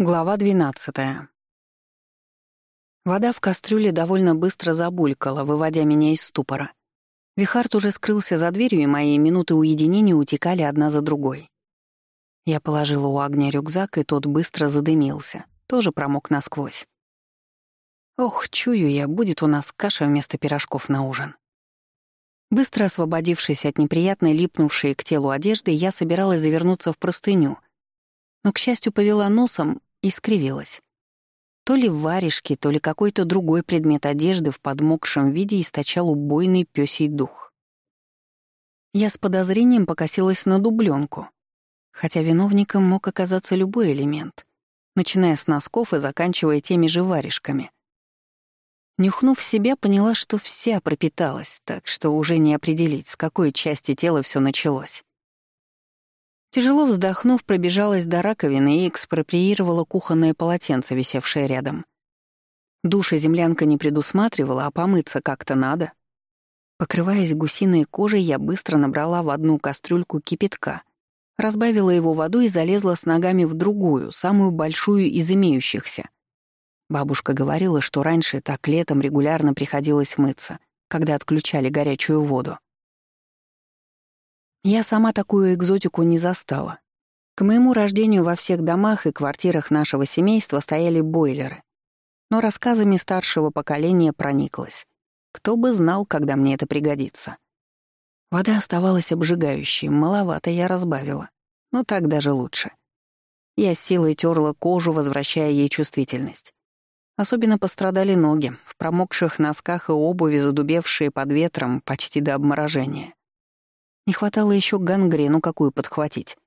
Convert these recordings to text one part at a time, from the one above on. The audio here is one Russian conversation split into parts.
Глава 12. Вода в кастрюле довольно быстро забулькала, выводя меня из ступора. Вихард уже скрылся за дверью, и мои минуты уединения утекали одна за другой. Я положила у огня рюкзак, и тот быстро задымился, тоже промок насквозь. Ох, чую я, будет у нас каша вместо пирожков на ужин. Быстро освободившись от неприятной липнувшей к телу одежды, я собиралась завернуться в простыню — но, к счастью, повела носом и скривилась. То ли в варежке, то ли какой-то другой предмет одежды в подмокшем виде источал убойный пёсий дух. Я с подозрением покосилась на дубленку, хотя виновником мог оказаться любой элемент, начиная с носков и заканчивая теми же варежками. Нюхнув себя, поняла, что вся пропиталась, так что уже не определить, с какой части тела все началось. Тяжело вздохнув, пробежалась до раковины и экспроприировала кухонное полотенце, висевшее рядом. Душа землянка не предусматривала, а помыться как-то надо. Покрываясь гусиной кожей, я быстро набрала в одну кастрюльку кипятка, разбавила его водой и залезла с ногами в другую, самую большую из имеющихся. Бабушка говорила, что раньше так летом регулярно приходилось мыться, когда отключали горячую воду. Я сама такую экзотику не застала. К моему рождению во всех домах и квартирах нашего семейства стояли бойлеры. Но рассказами старшего поколения прониклась. Кто бы знал, когда мне это пригодится. Вода оставалась обжигающей, маловато я разбавила. Но так даже лучше. Я силой терла кожу, возвращая ей чувствительность. Особенно пострадали ноги, в промокших носках и обуви, задубевшие под ветром почти до обморожения. Не хватало еще гангрену какую подхватить.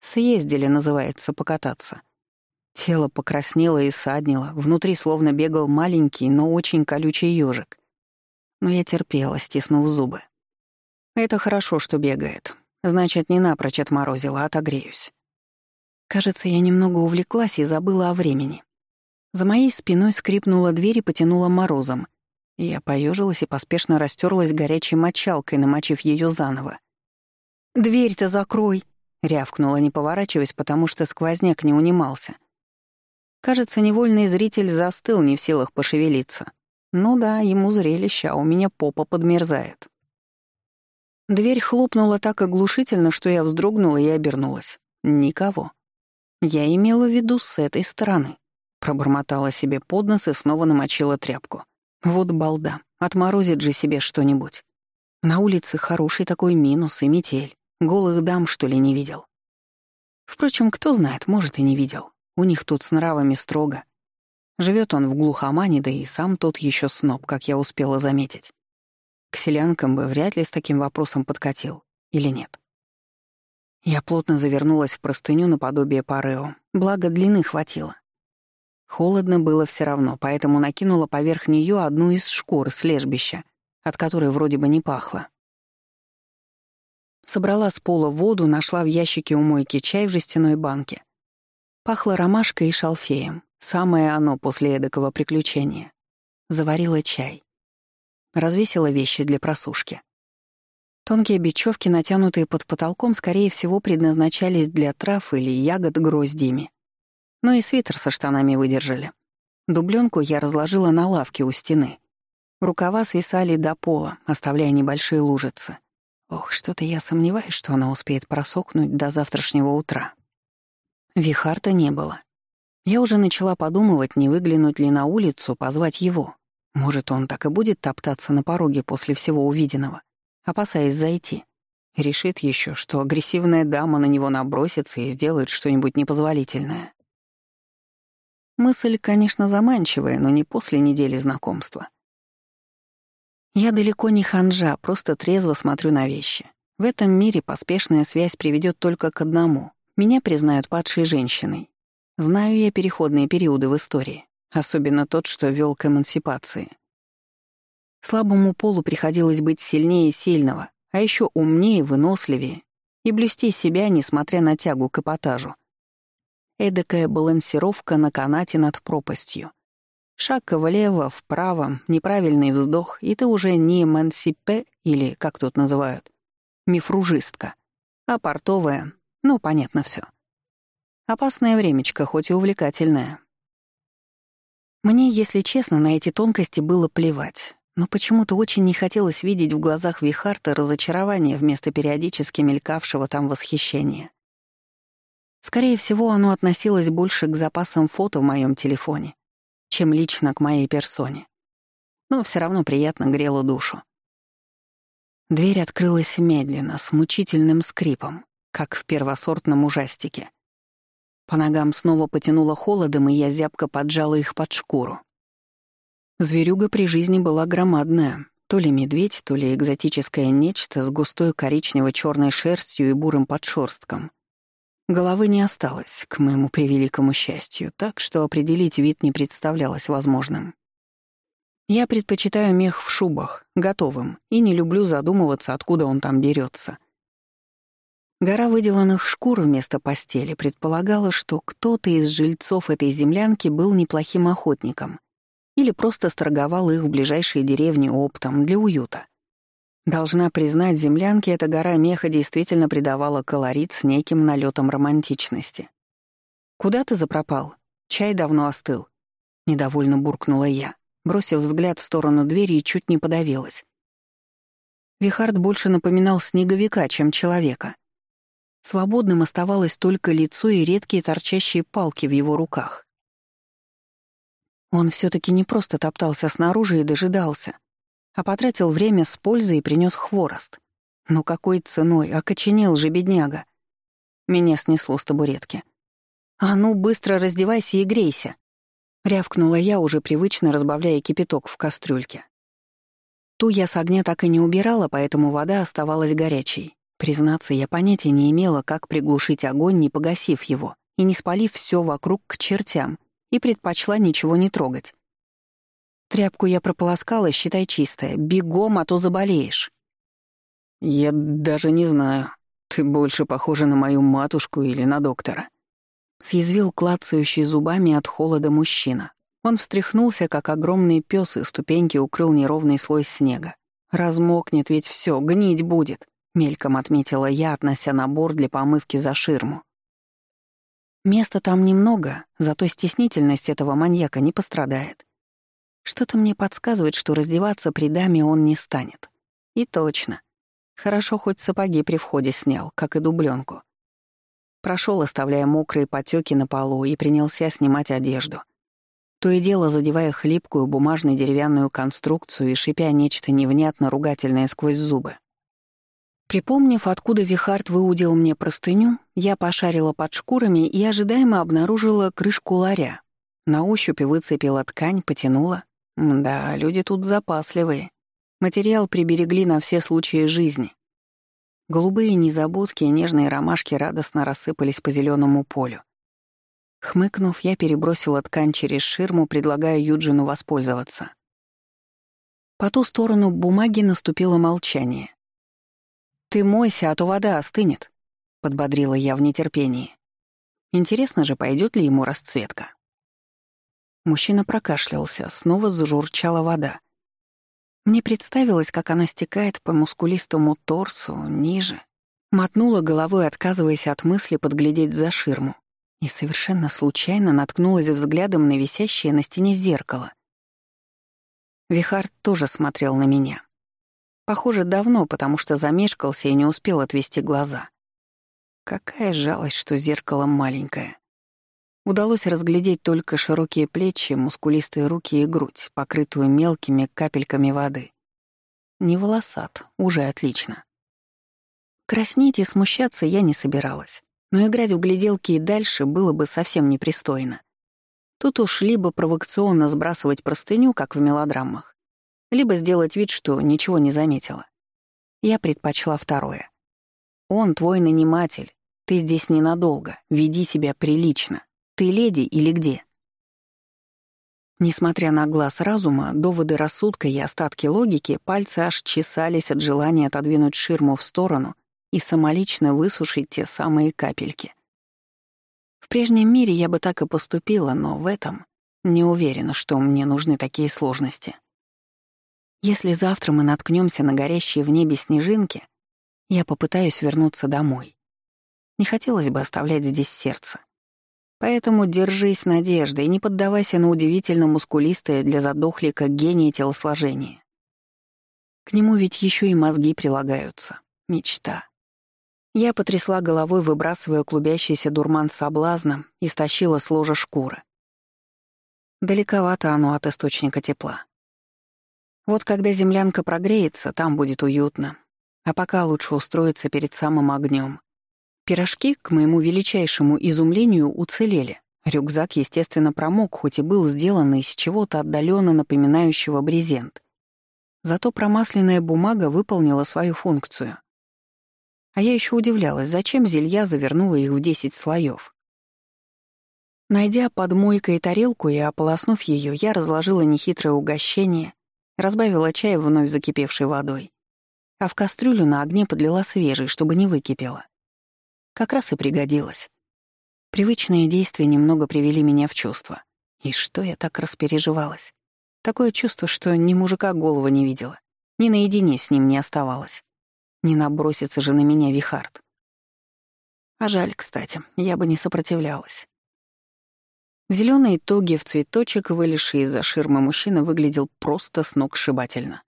Съездили, называется, покататься. Тело покраснело и саднило, внутри словно бегал маленький, но очень колючий ежик. Но я терпела, стиснув зубы. Это хорошо, что бегает. Значит, не напрочь отморозила, отогреюсь. Кажется, я немного увлеклась и забыла о времени. За моей спиной скрипнула дверь и потянула морозом. Я поежилась и поспешно растерлась горячей мочалкой, намочив ее заново. «Дверь-то закрой!» — рявкнула, не поворачиваясь, потому что сквозняк не унимался. Кажется, невольный зритель застыл, не в силах пошевелиться. Ну да, ему зрелище, а у меня попа подмерзает. Дверь хлопнула так оглушительно, что я вздрогнула и обернулась. Никого. Я имела в виду с этой стороны. Пробормотала себе под нос и снова намочила тряпку. Вот балда, отморозит же себе что-нибудь. На улице хороший такой минус и метель. Голых дам, что ли, не видел? Впрочем, кто знает, может, и не видел. У них тут с нравами строго. Живет он в глухомане, да и сам тот еще сноб, как я успела заметить. К селянкам бы вряд ли с таким вопросом подкатил. Или нет? Я плотно завернулась в простыню наподобие парео, благо длины хватило. Холодно было все равно, поэтому накинула поверх нее одну из шкур с лежбища, от которой вроде бы не пахло. Собрала с пола воду, нашла в ящике у мойки чай в жестяной банке. Пахло ромашкой и шалфеем. Самое оно после эдакого приключения. Заварила чай. Развесила вещи для просушки. Тонкие бечевки, натянутые под потолком, скорее всего, предназначались для трав или ягод гроздьями. Но и свитер со штанами выдержали. Дубленку я разложила на лавке у стены. Рукава свисали до пола, оставляя небольшие лужицы. Ох, что-то я сомневаюсь, что она успеет просохнуть до завтрашнего утра. Вихарта не было. Я уже начала подумывать, не выглянуть ли на улицу, позвать его. Может, он так и будет топтаться на пороге после всего увиденного, опасаясь зайти. Решит еще, что агрессивная дама на него набросится и сделает что-нибудь непозволительное. Мысль, конечно, заманчивая, но не после недели знакомства. Я далеко не ханжа, просто трезво смотрю на вещи. В этом мире поспешная связь приведет только к одному. Меня признают падшей женщиной. Знаю я переходные периоды в истории, особенно тот, что вел к эмансипации. Слабому полу приходилось быть сильнее сильного, а еще умнее, выносливее и блюсти себя, несмотря на тягу к эпатажу. Эдакая балансировка на канате над пропастью — Шаг влево, вправо, неправильный вздох, и ты уже не мансипе, или, как тут называют, мифружистка, а портовая, ну, понятно все. Опасное времечко, хоть и увлекательное. Мне, если честно, на эти тонкости было плевать, но почему-то очень не хотелось видеть в глазах Вихарта разочарование вместо периодически мелькавшего там восхищения. Скорее всего, оно относилось больше к запасам фото в моем телефоне, чем лично к моей персоне. Но все равно приятно грело душу. Дверь открылась медленно, с мучительным скрипом, как в первосортном ужастике. По ногам снова потянуло холодом, и я зябко поджала их под шкуру. Зверюга при жизни была громадная, то ли медведь, то ли экзотическое нечто с густой коричнево-черной шерстью и бурым подшерстком. Головы не осталось, к моему превеликому счастью, так что определить вид не представлялось возможным. Я предпочитаю мех в шубах, готовым, и не люблю задумываться, откуда он там берется. Гора выделанных шкур вместо постели предполагала, что кто-то из жильцов этой землянки был неплохим охотником или просто сторговал их в ближайшей деревне оптом для уюта. Должна признать, землянке эта гора меха действительно придавала колорит с неким налетом романтичности. «Куда ты запропал? Чай давно остыл», — недовольно буркнула я бросив взгляд в сторону двери и чуть не подавилась. Вихард больше напоминал снеговика, чем человека. Свободным оставалось только лицо и редкие торчащие палки в его руках. Он все таки не просто топтался снаружи и дожидался, а потратил время с пользой и принес хворост. Но какой ценой? Окоченел же бедняга. Меня снесло с табуретки. «А ну, быстро раздевайся и грейся!» Рявкнула я, уже привычно разбавляя кипяток в кастрюльке. Ту я с огня так и не убирала, поэтому вода оставалась горячей. Признаться, я понятия не имела, как приглушить огонь, не погасив его, и не спалив все вокруг к чертям, и предпочла ничего не трогать. Тряпку я прополоскала, считай чистая. Бегом, а то заболеешь. Я даже не знаю. Ты больше похожа на мою матушку или на доктора. Съязвил клацающий зубами от холода мужчина. Он встряхнулся, как огромный пес, и ступеньки укрыл неровный слой снега. «Размокнет ведь все, гнить будет», — мельком отметила я, относя набор для помывки за ширму. Места там немного, зато стеснительность этого маньяка не пострадает. Что-то мне подсказывает, что раздеваться при даме он не станет. И точно. Хорошо хоть сапоги при входе снял, как и дубленку. Прошел, оставляя мокрые потеки на полу, и принялся снимать одежду. То и дело задевая хлипкую бумажную деревянную конструкцию и шипя нечто невнятно ругательное сквозь зубы. Припомнив, откуда Вихард выудил мне простыню, я пошарила под шкурами и ожидаемо обнаружила крышку ларя. На ощупь выцепила ткань, потянула. Да, люди тут запасливые. Материал приберегли на все случаи жизни. Голубые незабудки и нежные ромашки радостно рассыпались по зеленому полю. Хмыкнув, я перебросила ткань через ширму, предлагая Юджину воспользоваться. По ту сторону бумаги наступило молчание. «Ты мойся, а то вода остынет», — подбодрила я в нетерпении. Интересно же, пойдет ли ему расцветка. Мужчина прокашлялся, снова зажурчала вода. Мне представилось, как она стекает по мускулистому торсу, ниже. Мотнула головой, отказываясь от мысли подглядеть за ширму. И совершенно случайно наткнулась взглядом на висящее на стене зеркало. Вихард тоже смотрел на меня. Похоже, давно, потому что замешкался и не успел отвести глаза. Какая жалость, что зеркало маленькое. Удалось разглядеть только широкие плечи, мускулистые руки и грудь, покрытую мелкими капельками воды. Не волосат, уже отлично. Краснеть и смущаться я не собиралась, но играть в гляделки и дальше было бы совсем непристойно. Тут уж либо провокационно сбрасывать простыню, как в мелодрамах, либо сделать вид, что ничего не заметила. Я предпочла второе. Он твой наниматель, ты здесь ненадолго, веди себя прилично. Ты леди или где?» Несмотря на глаз разума, доводы рассудка и остатки логики, пальцы аж чесались от желания отодвинуть ширму в сторону и самолично высушить те самые капельки. В прежнем мире я бы так и поступила, но в этом не уверена, что мне нужны такие сложности. Если завтра мы наткнемся на горящие в небе снежинки, я попытаюсь вернуться домой. Не хотелось бы оставлять здесь сердце. Поэтому держись надежды и не поддавайся на удивительно мускулистое для задохлика гения телосложения. К нему ведь еще и мозги прилагаются. Мечта. Я потрясла головой, выбрасывая клубящийся дурман соблазна и стащила с ложа шкуры. Далековато оно от источника тепла. Вот когда землянка прогреется, там будет уютно. А пока лучше устроиться перед самым огнем. Пирожки, к моему величайшему изумлению, уцелели. Рюкзак, естественно, промок, хоть и был сделан из чего-то отдаленно напоминающего брезент. Зато промасленная бумага выполнила свою функцию. А я еще удивлялась, зачем зелья завернула их в десять слоев. Найдя под мойкой тарелку и ополоснув ее, я разложила нехитрое угощение, разбавила чай вновь закипевшей водой, а в кастрюлю на огне подлила свежий, чтобы не выкипело. Как раз и пригодилось. Привычные действия немного привели меня в чувство. И что я так распереживалась? Такое чувство, что ни мужика голову не видела, ни наедине с ним не оставалась. Не набросится же на меня Вихард. А жаль, кстати, я бы не сопротивлялась. В зеленой тоге в цветочек, вылезший из-за ширмы мужчина, выглядел просто сногсшибательно.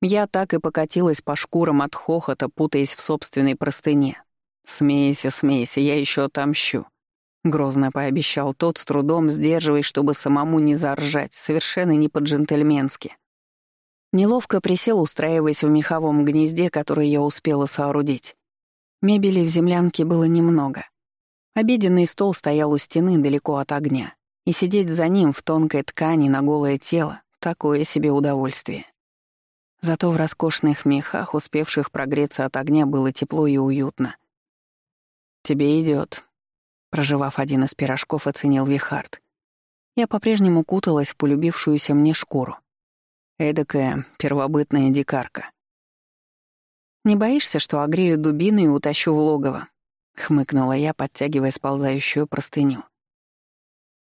Я так и покатилась по шкурам от хохота, путаясь в собственной простыне. «Смейся, смейся, я еще отомщу», — грозно пообещал тот, с трудом сдерживаясь, чтобы самому не заржать, совершенно не по-джентльменски. Неловко присел, устраиваясь в меховом гнезде, которое я успела соорудить. Мебели в землянке было немного. Обеденный стол стоял у стены далеко от огня и сидеть за ним в тонкой ткани на голое тело — такое себе удовольствие. Зато в роскошных мехах, успевших прогреться от огня, было тепло и уютно. «Тебе идет, проживав один из пирожков, оценил Вихард. Я по-прежнему куталась в полюбившуюся мне шкуру. Эдакая первобытная дикарка. «Не боишься, что огрею дубины и утащу в логово?» — хмыкнула я, подтягивая сползающую простыню.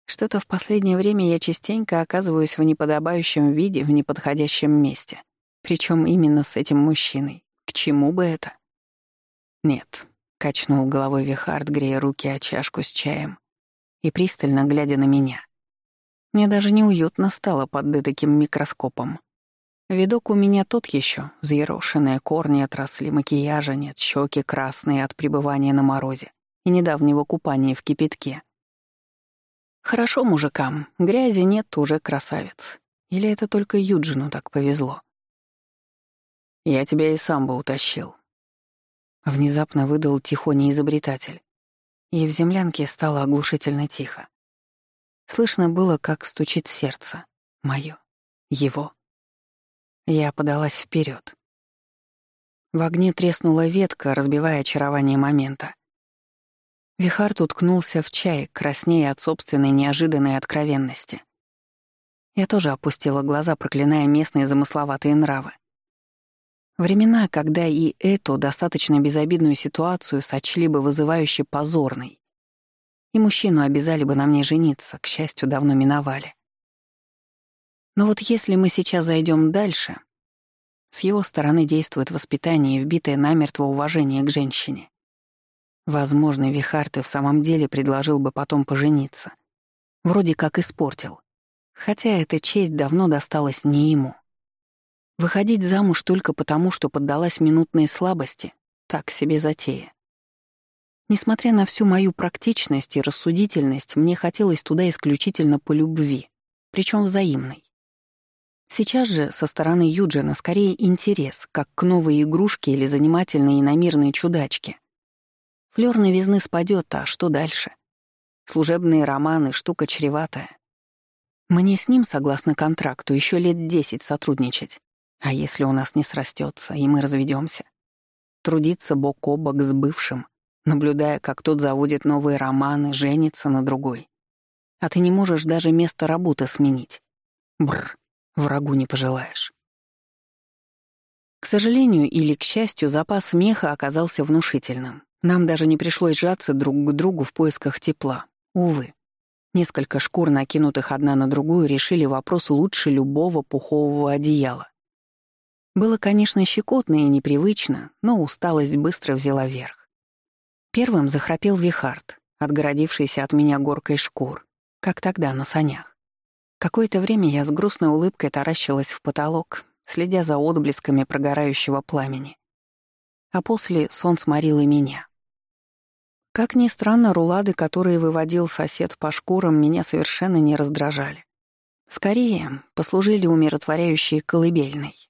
Что-то в последнее время я частенько оказываюсь в неподобающем виде в неподходящем месте. Причем именно с этим мужчиной. К чему бы это? Нет, качнул головой Вихард, грея руки о чашку с чаем и пристально глядя на меня. Мне даже неуютно стало под таким микроскопом. Видок у меня тот еще, взъерошенные корни отросли, макияжа нет, щеки красные от пребывания на морозе и недавнего купания в кипятке. Хорошо мужикам, грязи нет, уже красавец. Или это только Юджину так повезло? Я тебя и сам бы утащил. Внезапно выдал тихоний изобретатель. И в землянке стало оглушительно тихо. Слышно было, как стучит сердце. Моё. Его. Я подалась вперед. В огне треснула ветка, разбивая очарование момента. Вихард уткнулся в чай, краснея от собственной неожиданной откровенности. Я тоже опустила глаза, проклиная местные замысловатые нравы. Времена, когда и эту достаточно безобидную ситуацию сочли бы вызывающе позорной. И мужчину обязали бы на мне жениться, к счастью, давно миновали. Но вот если мы сейчас зайдем дальше, с его стороны действует воспитание и вбитое намертво уважение к женщине. Возможно, Вихард и в самом деле предложил бы потом пожениться. Вроде как испортил. Хотя эта честь давно досталась не ему. Выходить замуж только потому, что поддалась минутной слабости — так себе затея. Несмотря на всю мою практичность и рассудительность, мне хотелось туда исключительно по любви, причем взаимной. Сейчас же со стороны Юджина скорее интерес, как к новой игрушке или занимательной и намирной чудачке — Флёр новизны спадет, а что дальше? Служебные романы — штука чреватая. Мне с ним, согласно контракту, еще лет десять сотрудничать. А если у нас не срастется, и мы разведемся? Трудиться бок о бок с бывшим, наблюдая, как тот заводит новые романы, женится на другой. А ты не можешь даже место работы сменить. Бррр, врагу не пожелаешь. К сожалению или к счастью, запас меха оказался внушительным. Нам даже не пришлось сжаться друг к другу в поисках тепла. Увы. Несколько шкур, накинутых одна на другую, решили вопрос лучше любого пухового одеяла. Было, конечно, щекотно и непривычно, но усталость быстро взяла верх. Первым захрапел Вихард, отгородившийся от меня горкой шкур, как тогда на санях. Какое-то время я с грустной улыбкой таращилась в потолок, следя за отблесками прогорающего пламени. А после сон сморил и меня. Как ни странно, рулады, которые выводил сосед по шкурам, меня совершенно не раздражали. Скорее, послужили умиротворяющей колыбельной.